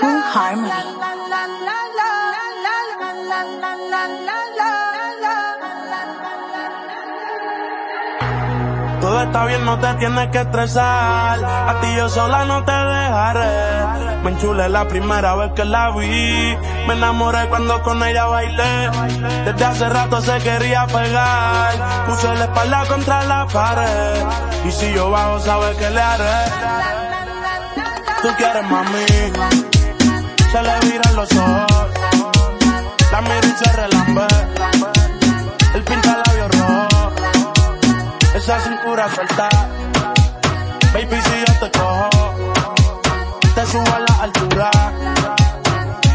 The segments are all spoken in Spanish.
Full Harmony. Todo está bien, no te tienes que estresar. A ti yo sola no te dejaré. Me enchulé la primera vez que la vi. Me enamoré cuando con ella bailé. Desde hace rato se quería pegar. Puse la espalda contra la pared. Y si yo bajo, sabes que le haré. Tú quieres mami. Se le viran los ojos. La mira y se relambe. El pinta labios rojo. Esa cintura suelta. Baby, si yo te cojo, te subo a la altura.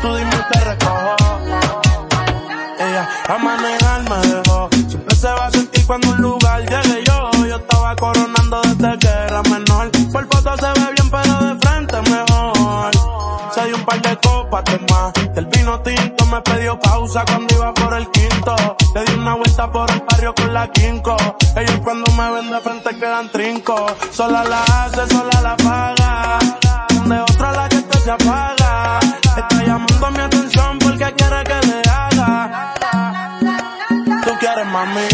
Tú dime y te recojo. Ella a manejar me dejó. Siempre se va a sentir cuando un lugar llegue yo. Yo estaba coronando más. Del vino tinto me pidió pausa cuando iba por el quinto. Le di una vuelta por el barrio con la quinco. Ellos cuando me ven de frente quedan trinco. Sola la hace, sola la paga. De otra la que se apaga. Está llamando mi atención porque quiere que le haga. Tú quieres mami.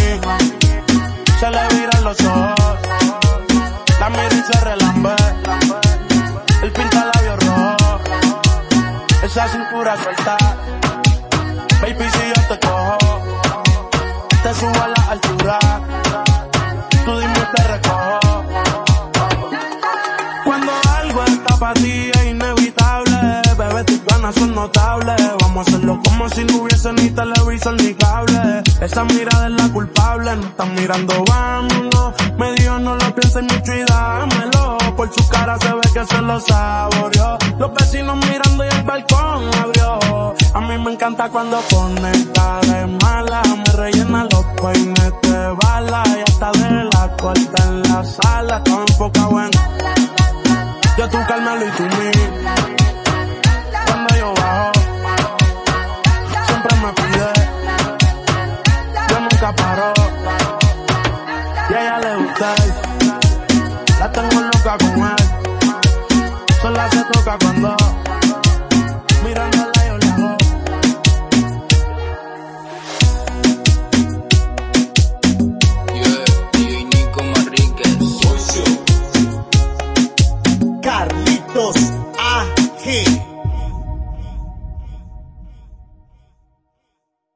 Se le viran los ojos. La mira y se relambe. Esa cintura suelta. Baby, si yo te cojo, te subo a la altura. Tú dime te recojo. Cuando algo está para ti es inevitable, bebé, tus ganas son notables. Vamos a hacerlo como si no hubiese ni televisor ni cable. Esa mirada es la culpable, no están mirando, vamos. Me dijo no lo pienses mucho y dámelo. Por su cara se ve que se lo saboreó. Los vecinos mirando y el balcón abrió. A mí me encanta cuando pone de mala. Me rellena los peines de bala. Y hasta de la corta en la sala. Todo enfocado en yo tú Carmelo y tú mí. Cuando yo bajo, siempre me pide. Yo nunca paro. Y a ella le gusta. La tengo toca con él. Sola se toca cuando. Mirándola yo le hago. Yeah, Nico Manríquez. Soy yo. Carlitos AG.